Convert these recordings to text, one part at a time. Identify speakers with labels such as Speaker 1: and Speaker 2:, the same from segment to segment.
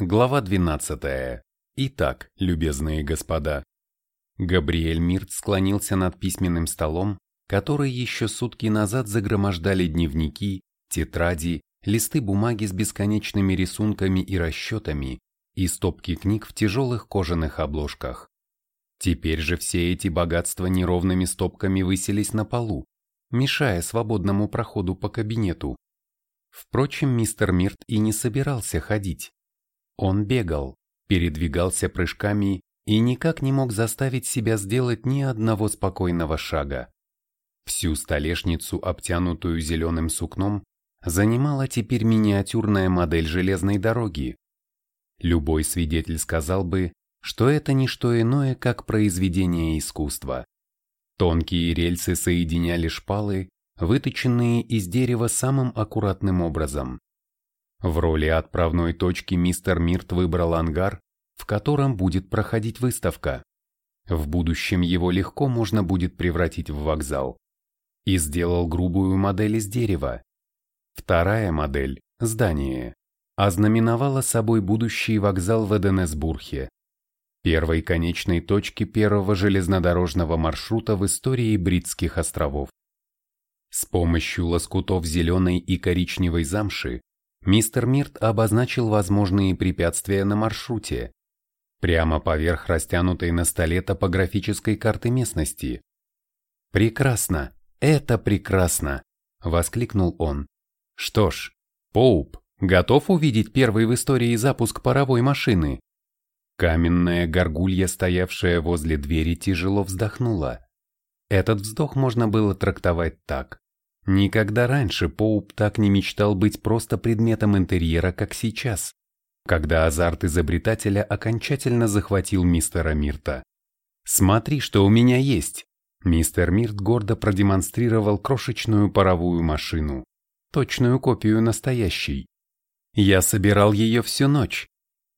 Speaker 1: Глава 12. Итак, любезные господа. Габриэль Мирт склонился над письменным столом, который еще сутки назад загромождали дневники, тетради, листы бумаги с бесконечными рисунками и расчетами и стопки книг в тяжелых кожаных обложках. Теперь же все эти богатства неровными стопками высились на полу, мешая свободному проходу по кабинету. Впрочем, мистер Мирт и не собирался ходить. Он бегал, передвигался прыжками и никак не мог заставить себя сделать ни одного спокойного шага. Всю столешницу, обтянутую зеленым сукном, занимала теперь миниатюрная модель железной дороги. Любой свидетель сказал бы, что это не что иное, как произведение искусства. Тонкие рельсы соединяли шпалы, выточенные из дерева самым аккуратным образом. В роли отправной точки мистер Мирт выбрал ангар, в котором будет проходить выставка. В будущем его легко можно будет превратить в вокзал. И сделал грубую модель из дерева. Вторая модель – здание – ознаменовала собой будущий вокзал в Эденесбурге, первой конечной точки первого железнодорожного маршрута в истории Бритских островов. С помощью лоскутов зеленой и коричневой замши мистер Мирт обозначил возможные препятствия на маршруте, прямо поверх растянутой на столе топографической карты местности. «Прекрасно! Это прекрасно!» – воскликнул он. «Что ж, Поуп, готов увидеть первый в истории запуск паровой машины?» Каменная горгулья, стоявшая возле двери, тяжело вздохнула. Этот вздох можно было трактовать так. Никогда раньше Поуп так не мечтал быть просто предметом интерьера, как сейчас, когда азарт изобретателя окончательно захватил мистера Мирта. «Смотри, что у меня есть!» Мистер Мирт гордо продемонстрировал крошечную паровую машину, точную копию настоящей. Я собирал ее всю ночь.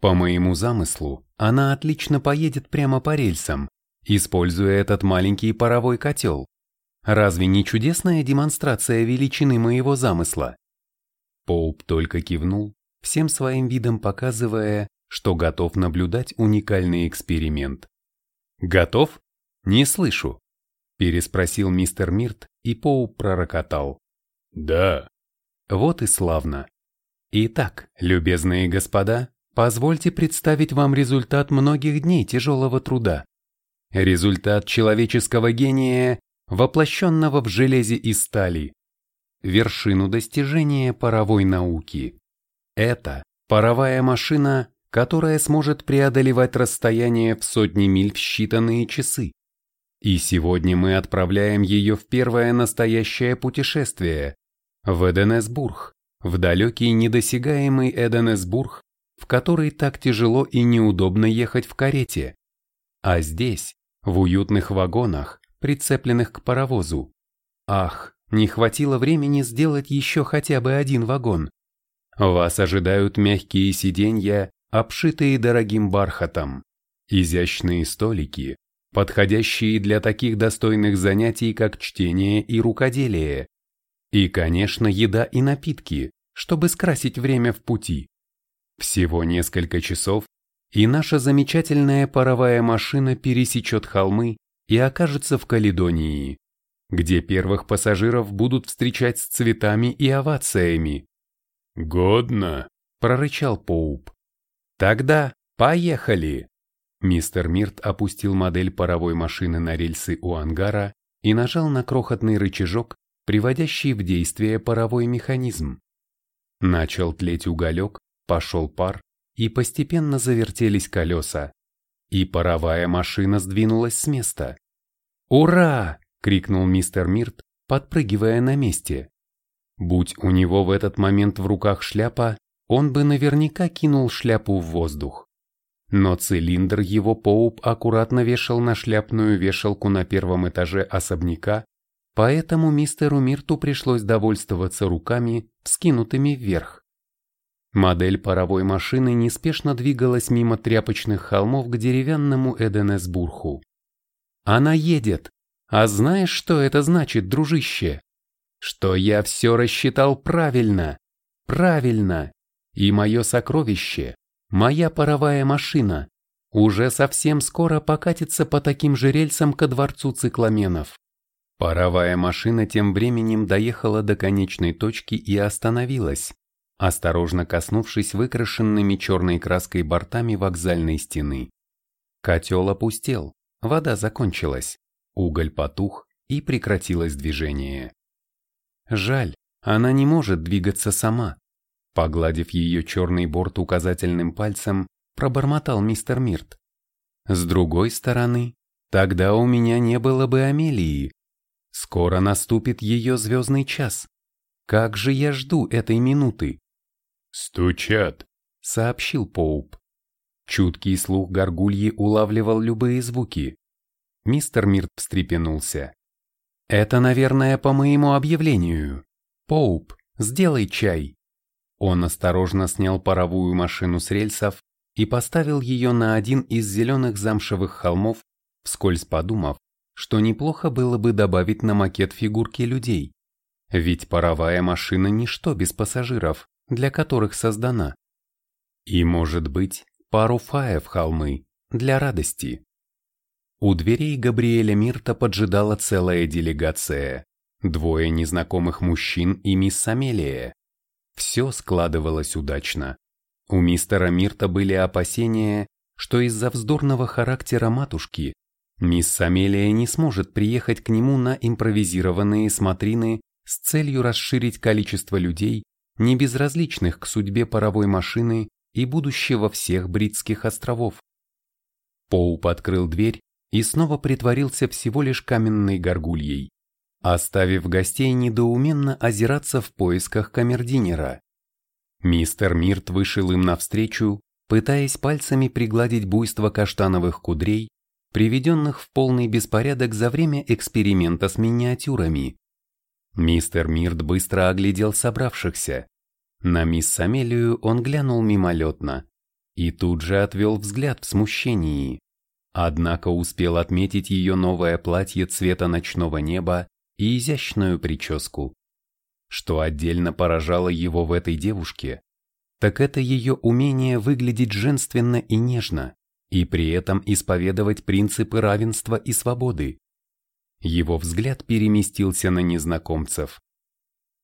Speaker 1: По моему замыслу, она отлично поедет прямо по рельсам, используя этот маленький паровой котел. Разве не чудесная демонстрация величины моего замысла? Поуп только кивнул, всем своим видом показывая, что готов наблюдать уникальный эксперимент. «Готов? Не слышу», – переспросил мистер Мирт, и Поуп пророкотал. «Да». Вот и славно. Итак, любезные господа, позвольте представить вам результат многих дней тяжелого труда. Результат человеческого гения воплощенного в железе и стали, вершину достижения паровой науки. Это паровая машина, которая сможет преодолевать расстояние в сотни миль в считанные часы. И сегодня мы отправляем ее в первое настоящее путешествие в Эденесбург, в далекий недосягаемый Эденесбург, в который так тяжело и неудобно ехать в карете. А здесь, в уютных вагонах, прицепленных к паровозу. Ах, не хватило времени сделать еще хотя бы один вагон. Вас ожидают мягкие сиденья, обшитые дорогим бархатом, изящные столики, подходящие для таких достойных занятий, как чтение и рукоделие. И, конечно, еда и напитки, чтобы скрасить время в пути. Всего несколько часов, и наша замечательная паровая машина пересечет холмы и окажется в Каледонии, где первых пассажиров будут встречать с цветами и овациями. «Годно», — прорычал Поуп. «Тогда поехали!» Мистер Мирт опустил модель паровой машины на рельсы у ангара и нажал на крохотный рычажок, приводящий в действие паровой механизм. Начал тлеть уголек, пошел пар, и постепенно завертелись колеса и паровая машина сдвинулась с места. «Ура!» — крикнул мистер Мирт, подпрыгивая на месте. Будь у него в этот момент в руках шляпа, он бы наверняка кинул шляпу в воздух. Но цилиндр его Поуп аккуратно вешал на шляпную вешалку на первом этаже особняка, поэтому мистеру Мирту пришлось довольствоваться руками, вскинутыми вверх. Модель паровой машины неспешно двигалась мимо тряпочных холмов к деревянному Эденесбургу. Она едет. А знаешь, что это значит, дружище? Что я все рассчитал правильно. Правильно. И мое сокровище, моя паровая машина, уже совсем скоро покатится по таким же рельсам ко дворцу цикламенов. Паровая машина тем временем доехала до конечной точки и остановилась, осторожно коснувшись выкрашенными черной краской бортами вокзальной стены. Котел опустел, вода закончилась, уголь потух и прекратилось движение. Жаль, она не может двигаться сама. Погладив ее черный борт указательным пальцем, пробормотал мистер Мирт. С другой стороны, тогда у меня не было бы Амелии. Скоро наступит ее звездный час. Как же я жду этой минуты?
Speaker 2: «Стучат», —
Speaker 1: сообщил Поуп. Чуткий слух горгульи улавливал любые звуки. Мистер Мирт встрепенулся. «Это, наверное, по моему объявлению. Поуп, сделай чай». Он осторожно снял паровую машину с рельсов и поставил ее на один из зеленых замшевых холмов, вскользь подумав, что неплохо было бы добавить на макет фигурки людей. Ведь паровая машина ничто без пассажиров для которых создана. И, может быть, пару фаев холмы для радости. У дверей Габриэля Мирта поджидала целая делегация, двое незнакомых мужчин и мисс Амелия. Все складывалось удачно. У мистера Мирта были опасения, что из-за вздорного характера матушки мисс Амелия не сможет приехать к нему на импровизированные смотрины с целью расширить количество людей, не безразличных к судьбе паровой машины и будущего всех Бритских островов. Поуп открыл дверь и снова притворился всего лишь каменной горгульей, оставив гостей недоуменно озираться в поисках камердинера. Мистер Мирт вышел им навстречу, пытаясь пальцами пригладить буйство каштановых кудрей, приведенных в полный беспорядок за время эксперимента с миниатюрами. Мистер Мирт быстро оглядел собравшихся. На мисс Амелию он глянул мимолетно и тут же отвел взгляд в смущении. Однако успел отметить ее новое платье цвета ночного неба и изящную прическу. Что отдельно поражало его в этой девушке, так это ее умение выглядеть женственно и нежно, и при этом исповедовать принципы равенства и свободы. Его взгляд переместился на незнакомцев.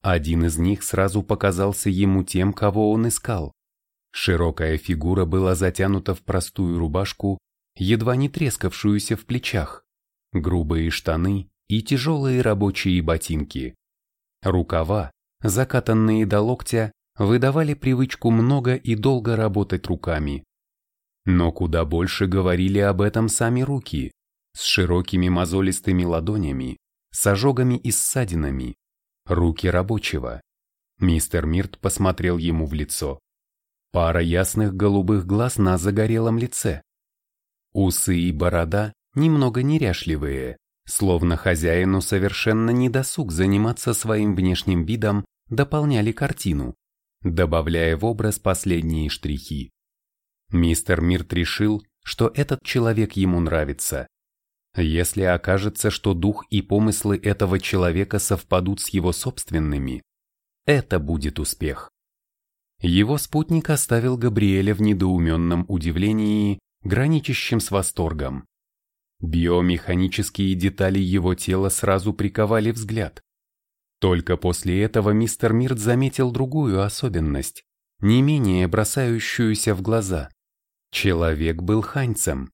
Speaker 1: Один из них сразу показался ему тем, кого он искал. Широкая фигура была затянута в простую рубашку, едва не трескавшуюся в плечах, грубые штаны и тяжелые рабочие ботинки. Рукава, закатанные до локтя, выдавали привычку много и долго работать руками. Но куда больше говорили об этом сами руки, с широкими мозолистыми ладонями, с ожогами и ссадинами, руки рабочего. Мистер Мирт посмотрел ему в лицо. Пара ясных голубых глаз на загорелом лице. Усы и борода немного неряшливые, словно хозяину совершенно не досуг заниматься своим внешним видом, дополняли картину, добавляя в образ последние штрихи. Мистер Мирт решил, что этот человек ему нравится, если окажется, что дух и помыслы этого человека совпадут с его собственными, это будет успех. Его спутник оставил Габриэля в недоуменном удивлении, граничащем с восторгом. Биомеханические детали его тела сразу приковали взгляд. Только после этого мистер Мирт заметил другую особенность, не менее бросающуюся в глаза. Человек был ханьцем.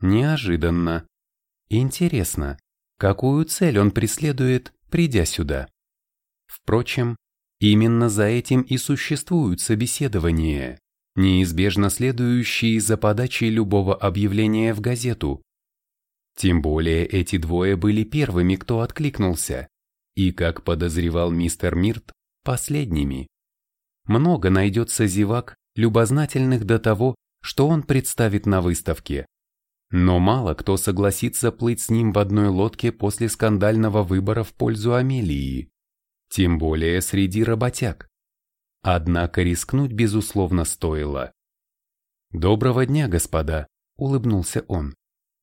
Speaker 1: Неожиданно, Интересно, какую цель он преследует, придя сюда? Впрочем, именно за этим и существуют собеседования, неизбежно следующие за подачей любого объявления в газету. Тем более эти двое были первыми, кто откликнулся, и, как подозревал мистер Мирт, последними. Много найдется зевак, любознательных до того, что он представит на выставке. Но мало кто согласится плыть с ним в одной лодке после скандального выбора в пользу Амелии, тем более среди работяг. Однако рискнуть безусловно стоило. «Доброго дня, господа», — улыбнулся он.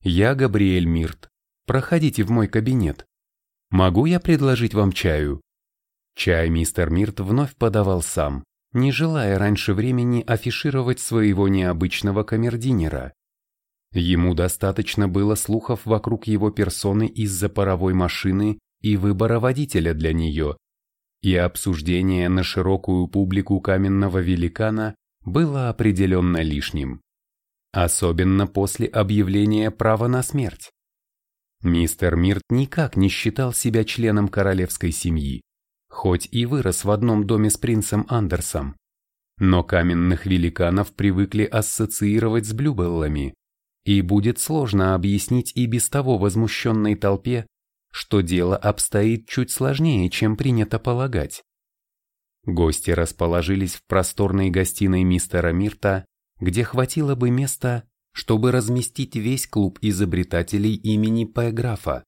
Speaker 1: «Я Габриэль Мирт. Проходите в мой кабинет. Могу я предложить вам чаю?» Чай мистер Мирт вновь подавал сам, не желая раньше времени афишировать своего необычного камердинера. Ему достаточно было слухов вокруг его персоны из-за паровой машины и выбора водителя для нее, и обсуждение на широкую публику каменного великана было определенно лишним. Особенно после объявления права на смерть. Мистер Мирт никак не считал себя членом королевской семьи, хоть и вырос в одном доме с принцем Андерсом. Но каменных великанов привыкли ассоциировать с блюбеллами, и будет сложно объяснить и без того возмущенной толпе, что дело обстоит чуть сложнее, чем принято полагать. Гости расположились в просторной гостиной мистера Мирта, где хватило бы места, чтобы разместить весь клуб изобретателей имени П. Графа.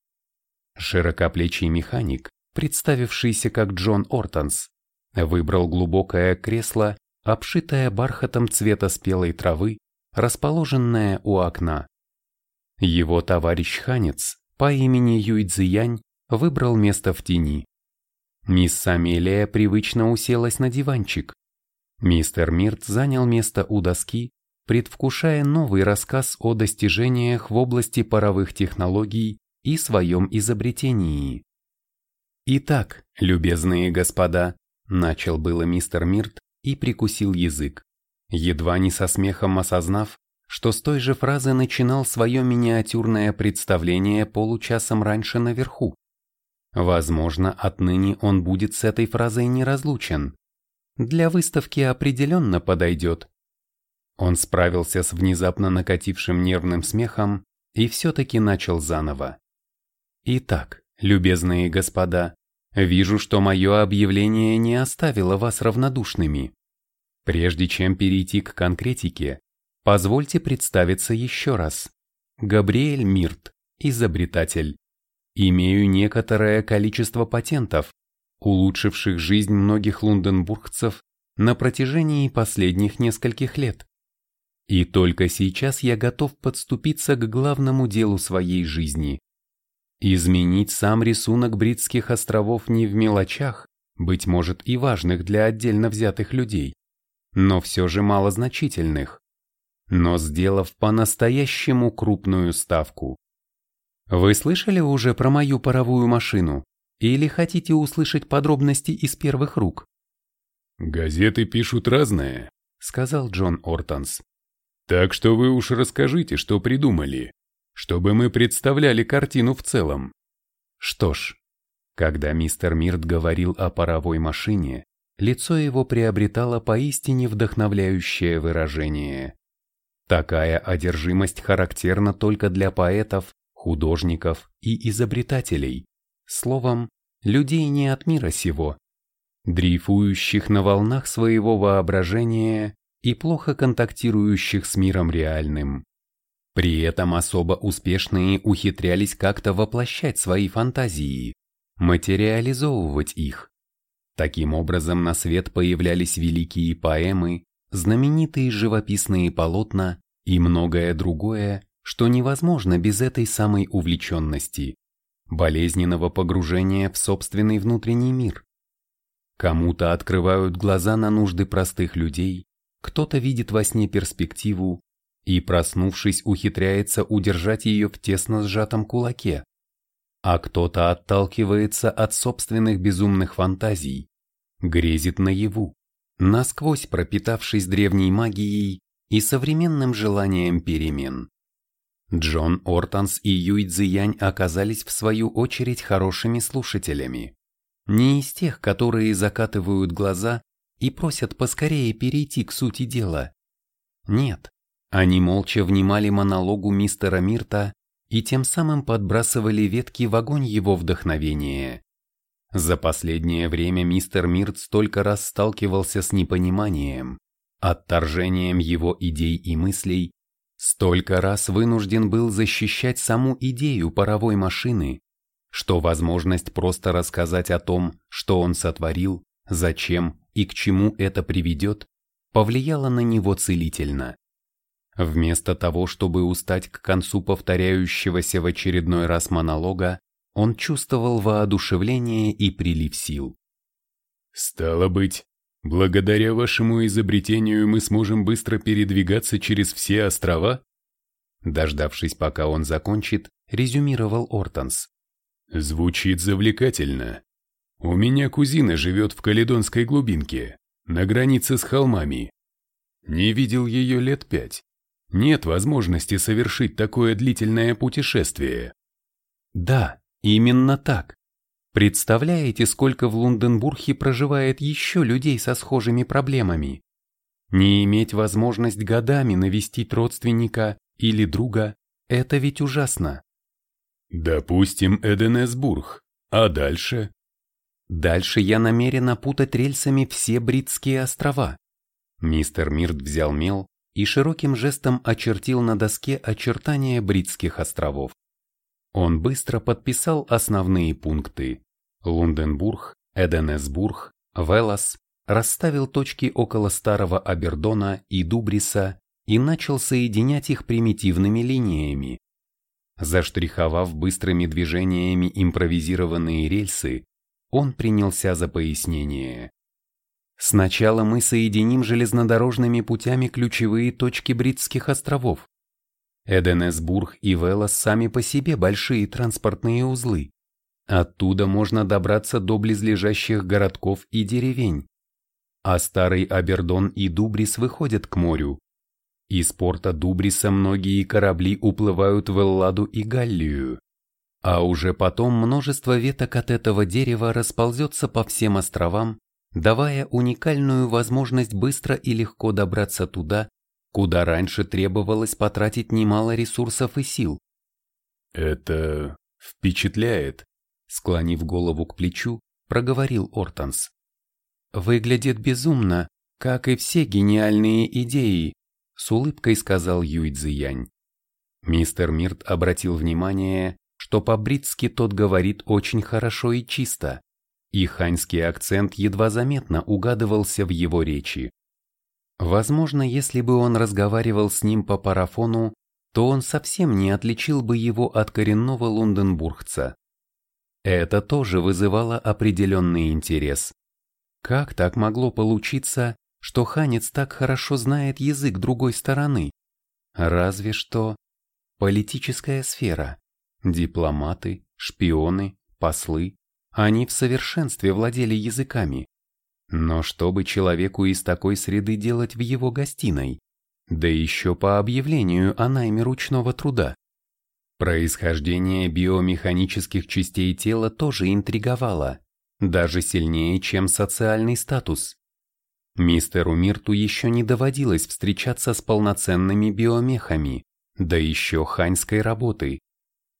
Speaker 1: Широкоплечий механик, представившийся как Джон Ортонс, выбрал глубокое кресло, обшитое бархатом цвета спелой травы, расположенное у окна. Его товарищ Ханец по имени Юй Цзиянь выбрал место в тени. Мисс Амелия привычно уселась на диванчик. Мистер Мирт занял место у доски, предвкушая новый рассказ о достижениях в области паровых технологий и своем изобретении. «Итак, любезные господа», — начал было мистер Мирт и прикусил язык, едва не со смехом осознав, что с той же фразы начинал свое миниатюрное представление получасом раньше наверху. Возможно, отныне он будет с этой фразой неразлучен. Для выставки определенно подойдет. Он справился с внезапно накатившим нервным смехом и все-таки начал заново. Итак, любезные господа, вижу, что мое объявление не оставило вас равнодушными. Прежде чем перейти к конкретике, Позвольте представиться еще раз. Габриэль Мирт, изобретатель. Имею некоторое количество патентов, улучшивших жизнь многих лунденбургцев на протяжении последних нескольких лет. И только сейчас я готов подступиться к главному делу своей жизни. Изменить сам рисунок Бритских островов не в мелочах, быть может и важных для отдельно взятых людей, но все же малозначительных но сделав по-настоящему крупную ставку. Вы слышали уже про мою паровую машину? Или хотите услышать подробности из первых рук?
Speaker 2: Газеты пишут разное,
Speaker 1: сказал Джон Ортонс.
Speaker 2: Так что вы уж расскажите, что придумали, чтобы мы представляли картину в целом.
Speaker 1: Что ж, когда мистер Мирт говорил о паровой машине, лицо его приобретало поистине вдохновляющее выражение. Такая одержимость характерна только для поэтов, художников и изобретателей, словом, людей не от мира сего, дрейфующих на волнах своего воображения и плохо контактирующих с миром реальным. При этом особо успешные ухитрялись как-то воплощать свои фантазии, материализовывать их. Таким образом на свет появлялись великие поэмы, знаменитые живописные полотна и многое другое, что невозможно без этой самой увлеченности, болезненного погружения в собственный внутренний мир. Кому-то открывают глаза на нужды простых людей, кто-то видит во сне перспективу и, проснувшись, ухитряется удержать ее в тесно сжатом кулаке, а кто-то отталкивается от собственных безумных фантазий, грезит наяву насквозь пропитавшись древней магией и современным желанием перемен. Джон Ортонс и Юй Цзиянь оказались в свою очередь хорошими слушателями. Не из тех, которые закатывают глаза и просят поскорее перейти к сути дела. Нет, они молча внимали монологу мистера Мирта и тем самым подбрасывали ветки в огонь его вдохновения. За последнее время мистер Мирт столько раз сталкивался с непониманием, отторжением его идей и мыслей, столько раз вынужден был защищать саму идею паровой машины, что возможность просто рассказать о том, что он сотворил, зачем и к чему это приведет, повлияла на него целительно. Вместо того, чтобы устать к концу повторяющегося в очередной раз монолога, он чувствовал воодушевление и прилив сил.
Speaker 2: «Стало быть, Благодаря вашему изобретению мы сможем быстро передвигаться через все острова?
Speaker 1: Дождавшись, пока он закончит, резюмировал Ортонс.
Speaker 2: Звучит завлекательно. У меня кузина живет в Каледонской глубинке, на границе с холмами. Не видел ее лет пять. Нет возможности совершить такое длительное путешествие.
Speaker 1: Да, именно так. Представляете, сколько в Лунденбурге проживает еще людей со схожими проблемами? Не иметь возможность годами навестить родственника или друга – это ведь ужасно.
Speaker 2: Допустим, Эденесбург. А дальше?
Speaker 1: Дальше я намерен опутать рельсами все Бритские острова. Мистер Мирт взял мел и широким жестом очертил на доске очертания Бритских островов. Он быстро подписал основные пункты. Лунденбург, Эденесбург, Велос, расставил точки около старого Абердона и Дубриса и начал соединять их примитивными линиями. Заштриховав быстрыми движениями импровизированные рельсы, он принялся за пояснение. Сначала мы соединим железнодорожными путями ключевые точки Бритских островов. Эденесбург и Велос сами по себе большие транспортные узлы. Оттуда можно добраться до близлежащих городков и деревень. А старый Абердон и Дубрис выходят к морю. Из порта Дубриса многие корабли уплывают в Элладу и Галлию. А уже потом множество веток от этого дерева расползется по всем островам, давая уникальную возможность быстро и легко добраться туда, куда раньше требовалось потратить немало ресурсов и сил.
Speaker 2: «Это впечатляет», — склонив голову к плечу, проговорил Ортонс.
Speaker 1: «Выглядит безумно, как и все гениальные идеи», — с улыбкой сказал Юй Цзиянь. Мистер Мирт обратил внимание, что по-бритски тот говорит очень хорошо и чисто, и ханьский акцент едва заметно угадывался в его речи. Возможно, если бы он разговаривал с ним по парафону, то он совсем не отличил бы его от коренного лондонбургца. Это тоже вызывало определенный интерес. Как так могло получиться, что ханец так хорошо знает язык другой стороны? Разве что политическая сфера, дипломаты, шпионы, послы, они в совершенстве владели языками. Но что бы человеку из такой среды делать в его гостиной? Да еще по объявлению о найме ручного труда. Происхождение биомеханических частей тела тоже интриговало, даже сильнее, чем социальный статус. Мистеру Мирту еще не доводилось встречаться с полноценными биомехами, да еще ханьской работы.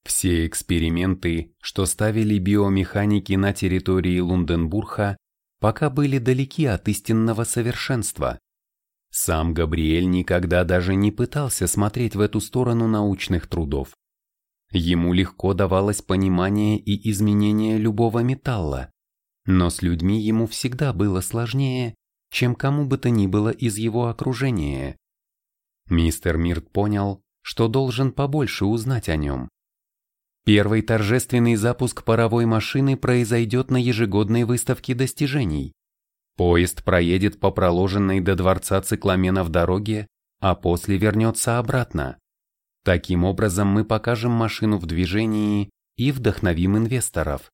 Speaker 1: Все эксперименты, что ставили биомеханики на территории Лунденбурга, пока были далеки от истинного совершенства. Сам Габриэль никогда даже не пытался смотреть в эту сторону научных трудов. Ему легко давалось понимание и изменение любого металла, но с людьми ему всегда было сложнее, чем кому бы то ни было из его окружения. Мистер Мирт понял, что должен побольше узнать о нем. Первый торжественный запуск паровой машины произойдет на ежегодной выставке достижений. Поезд проедет по проложенной до дворца цикламенов дороге, а после вернется обратно. Таким образом мы покажем машину в движении и вдохновим инвесторов.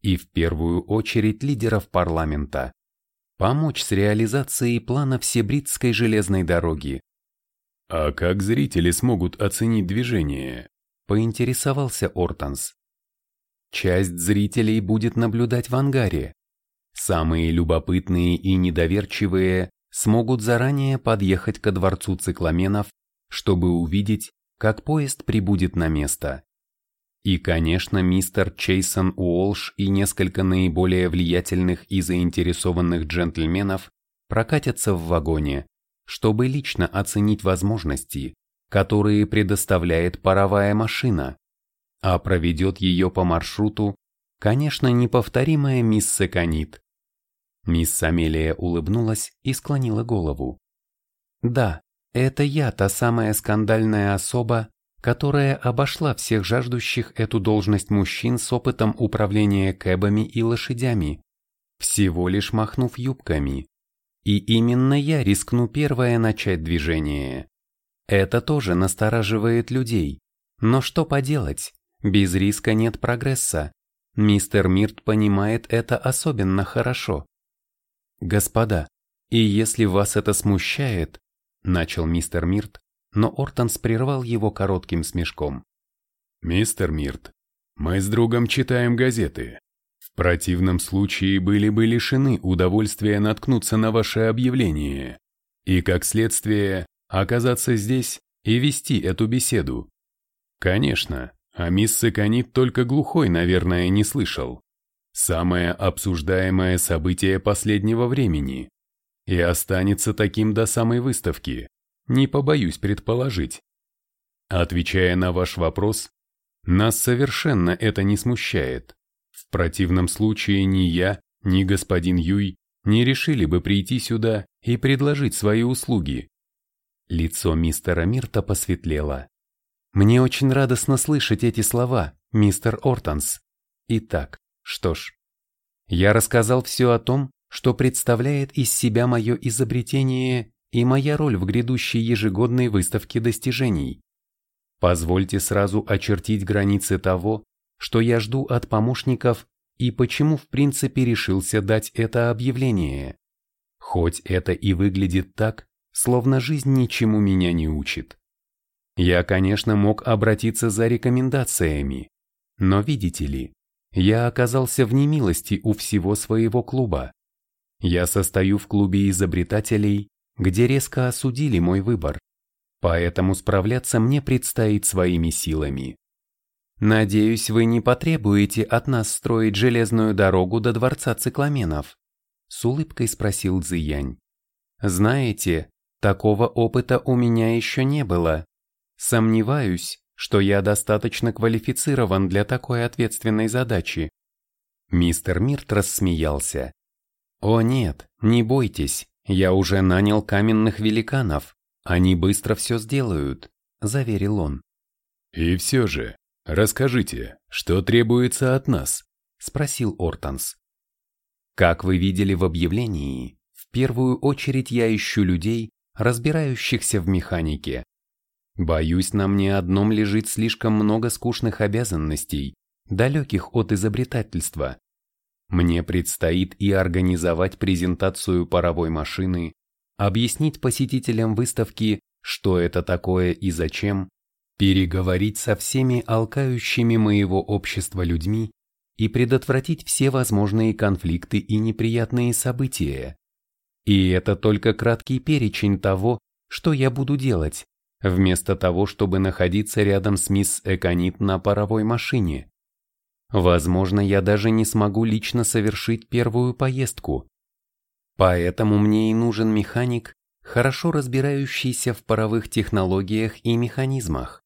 Speaker 1: И в первую очередь лидеров парламента. Помочь с реализацией плана Всебритской железной дороги.
Speaker 2: А как зрители смогут оценить движение?
Speaker 1: Поинтересовался Ортанс. Часть зрителей будет наблюдать в ангаре. Самые любопытные и недоверчивые смогут заранее подъехать ко дворцу цикламенов, чтобы увидеть, как поезд прибудет на место. И, конечно, мистер Чейсон Уолш и несколько наиболее влиятельных и заинтересованных джентльменов прокатятся в вагоне, чтобы лично оценить возможности, которые предоставляет паровая машина, а проведет ее по маршруту, конечно, неповторимая мисс Саканит. Мисс Амелия улыбнулась и склонила голову. «Да, это я та самая скандальная особа, которая обошла всех жаждущих эту должность мужчин с опытом управления кэбами и лошадями, всего лишь махнув юбками. И именно я рискну первое начать движение. Это тоже настораживает людей. Но что поделать, без риска нет прогресса. Мистер Мирт понимает это особенно хорошо. Господа, и если вас это смущает, начал мистер Мирт, но Ортонс прервал его коротким смешком.
Speaker 2: Мистер Мирт, мы с другом читаем газеты. В противном случае были бы лишены удовольствия наткнуться на ваше объявление и, как следствие, оказаться здесь и вести эту беседу. Конечно, а мисс Саканит только глухой, наверное, не слышал. Самое обсуждаемое событие последнего времени. И останется таким до самой выставки, не побоюсь предположить. Отвечая на ваш вопрос, нас совершенно это не смущает. В противном случае ни я, ни господин Юй не решили бы прийти сюда и предложить свои услуги. Лицо мистера Мирта посветлело. Мне очень радостно слышать эти слова, мистер Ортонс. Итак, что ж. Я рассказал все о том, что представляет из себя мое изобретение и моя роль в грядущей ежегодной выставке достижений. Позвольте сразу очертить границы того, что я жду от помощников и почему в принципе решился дать это объявление. Хоть это и выглядит так, словно жизнь ничему меня не учит. Я, конечно, мог обратиться за рекомендациями, но видите ли, я оказался в немилости у всего своего клуба. Я состою в клубе изобретателей, где резко осудили мой выбор, поэтому справляться мне предстоит своими силами. Надеюсь, вы не потребуете от нас строить железную дорогу до дворца цикламенов? С улыбкой спросил Цзиянь. Знаете, такого опыта у меня еще не было. Сомневаюсь, что я достаточно квалифицирован для такой ответственной задачи. Мистер Мирт рассмеялся. О нет, не бойтесь, я уже нанял каменных великанов. Они быстро все сделают, заверил он. И все же, расскажите, что требуется от нас?
Speaker 1: Спросил Ортанс. Как вы видели в объявлении, в первую очередь я ищу людей, разбирающихся в механике. Боюсь, на мне одном лежит слишком много скучных обязанностей, далеких от изобретательства. Мне предстоит и организовать презентацию паровой машины, объяснить посетителям выставки, что это такое и зачем, переговорить со всеми алкающими моего общества людьми и предотвратить все возможные конфликты и неприятные события. И это только краткий перечень того, что я буду делать вместо того, чтобы находиться рядом с мисс Эконит на паровой машине. Возможно, я даже не смогу лично совершить первую поездку. Поэтому мне и нужен механик, хорошо разбирающийся в паровых технологиях и механизмах,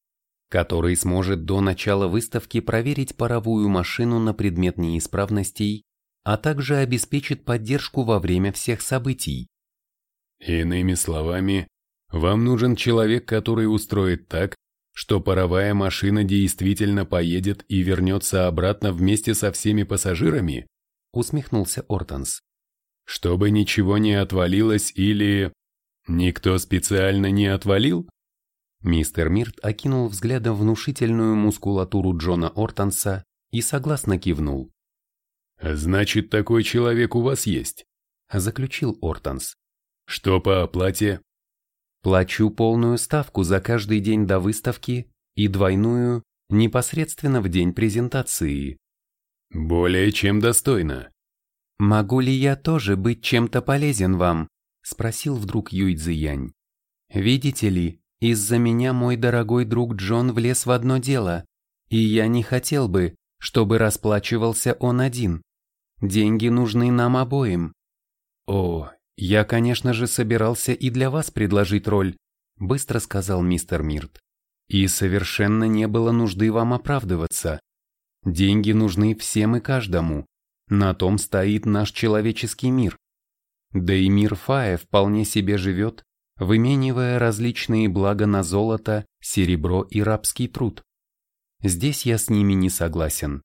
Speaker 1: который сможет до начала выставки проверить паровую машину на предмет неисправностей, а также обеспечит поддержку во время всех событий.
Speaker 2: Иными словами, вам нужен человек, который устроит так, что паровая машина действительно поедет и вернется обратно вместе со всеми пассажирами?
Speaker 1: Усмехнулся Ортонс.
Speaker 2: Чтобы ничего не отвалилось или... Никто специально не отвалил?
Speaker 1: Мистер Мирт окинул взглядом внушительную мускулатуру Джона Ортонса и согласно кивнул.
Speaker 2: «Значит, такой человек у вас есть?»
Speaker 1: – заключил Ортонс.
Speaker 2: «Что по оплате?»
Speaker 1: Плачу полную ставку за каждый день до выставки и двойную непосредственно в день презентации.
Speaker 2: Более чем достойно.
Speaker 1: Могу ли я тоже быть чем-то полезен вам? Спросил вдруг Юй Цзиянь. Видите ли, из-за меня мой дорогой друг Джон влез в одно дело, и я не хотел бы, чтобы расплачивался он один. Деньги нужны нам обоим. О, «Я, конечно же, собирался и для вас предложить роль», – быстро сказал мистер Мирт. «И совершенно не было нужды вам оправдываться. Деньги нужны всем и каждому. На том стоит наш человеческий мир. Да и мир Фая вполне себе живет, выменивая различные блага на золото, серебро и рабский труд. Здесь я с ними не согласен.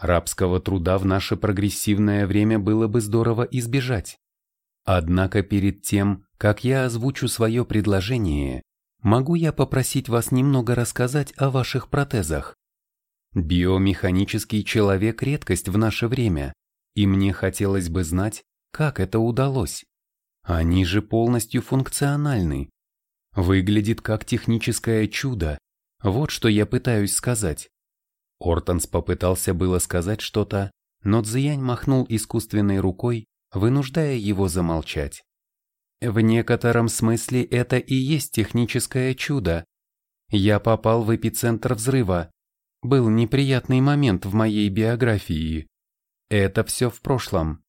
Speaker 1: Рабского труда в наше прогрессивное время было бы здорово избежать. Однако перед тем, как я озвучу свое предложение, могу я попросить вас немного рассказать о ваших протезах? Биомеханический человек – редкость в наше время, и мне хотелось бы знать, как это удалось. Они же полностью функциональны. Выглядит как техническое чудо. Вот что я пытаюсь сказать. Ортонс попытался было сказать что-то, но Цзиянь махнул искусственной рукой, вынуждая его замолчать. В некотором смысле это и есть техническое чудо. Я попал в эпицентр взрыва. Был неприятный момент в моей биографии. Это все в прошлом.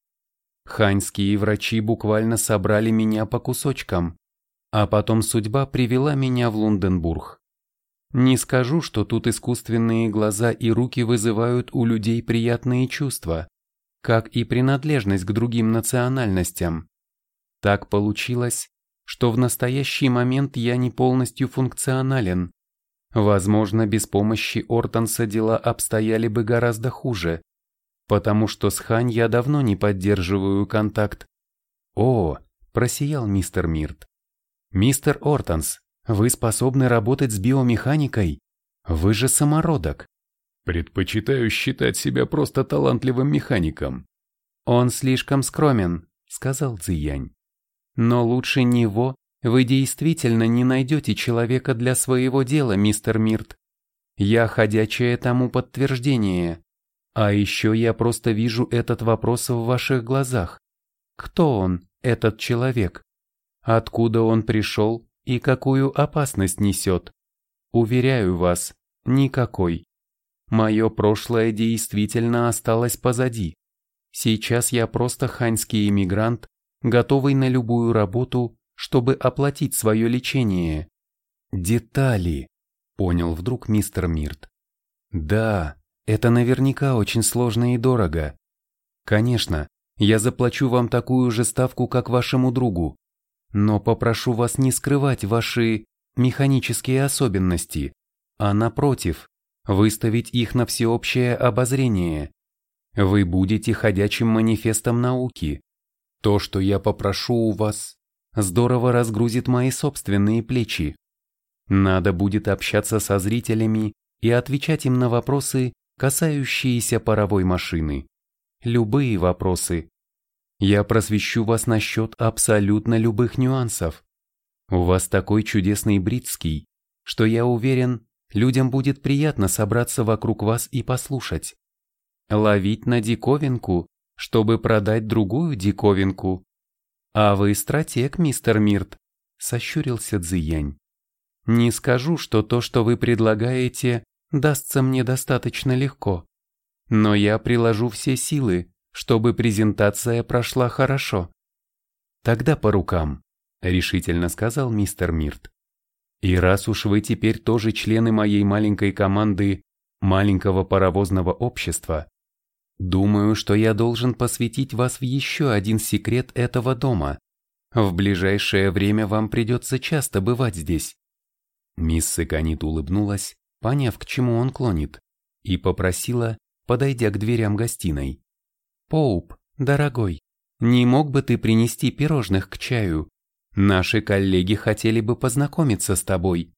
Speaker 1: Ханьские врачи буквально собрали меня по кусочкам, а потом судьба привела меня в Лунденбург. Не скажу, что тут искусственные глаза и руки вызывают у людей приятные чувства, как и принадлежность к другим национальностям. Так получилось, что в настоящий момент я не полностью функционален. Возможно, без помощи Ортонса дела обстояли бы гораздо хуже, потому что с Хань я давно не поддерживаю контакт. О, просиял мистер Мирт. Мистер Ортонс, вы способны работать с биомеханикой? Вы же самородок.
Speaker 2: Предпочитаю считать себя просто талантливым механиком.
Speaker 1: Он слишком скромен, сказал Цзиянь. Но лучше него вы действительно не найдете человека для своего дела, мистер Мирт. Я ходячее тому подтверждение. А еще я просто вижу этот вопрос в ваших глазах. Кто он, этот человек? Откуда он пришел и какую опасность несет? Уверяю вас, никакой. Мое прошлое действительно осталось позади. Сейчас я просто ханьский иммигрант, готовый на любую работу, чтобы оплатить свое лечение. Детали, понял вдруг мистер Мирт. Да, это наверняка очень сложно и дорого. Конечно, я заплачу вам такую же ставку, как вашему другу, но попрошу вас не скрывать ваши механические особенности, а напротив, выставить их на всеобщее обозрение. Вы будете ходячим манифестом науки. То, что я попрошу у вас, здорово разгрузит мои собственные плечи. Надо будет общаться со зрителями и отвечать им на вопросы, касающиеся паровой машины. Любые вопросы. Я просвещу вас насчет абсолютно любых нюансов. У вас такой чудесный бритский, что я уверен, людям будет приятно собраться вокруг вас и послушать. Ловить на диковинку, чтобы продать другую диковинку. А вы стратег, мистер Мирт, сощурился Цзиянь. Не скажу, что то, что вы предлагаете, дастся мне достаточно легко. Но я приложу все силы, чтобы презентация прошла хорошо. Тогда по рукам, решительно сказал мистер Мирт. И раз уж вы теперь тоже члены моей маленькой команды маленького паровозного общества, думаю, что я должен посвятить вас в еще один секрет этого дома. В ближайшее время вам придется часто бывать здесь. Мисс Саканит улыбнулась, поняв, к чему он клонит, и попросила, подойдя к дверям гостиной. «Поуп, дорогой, не мог бы ты принести пирожных к чаю? Наши коллеги хотели бы познакомиться с тобой».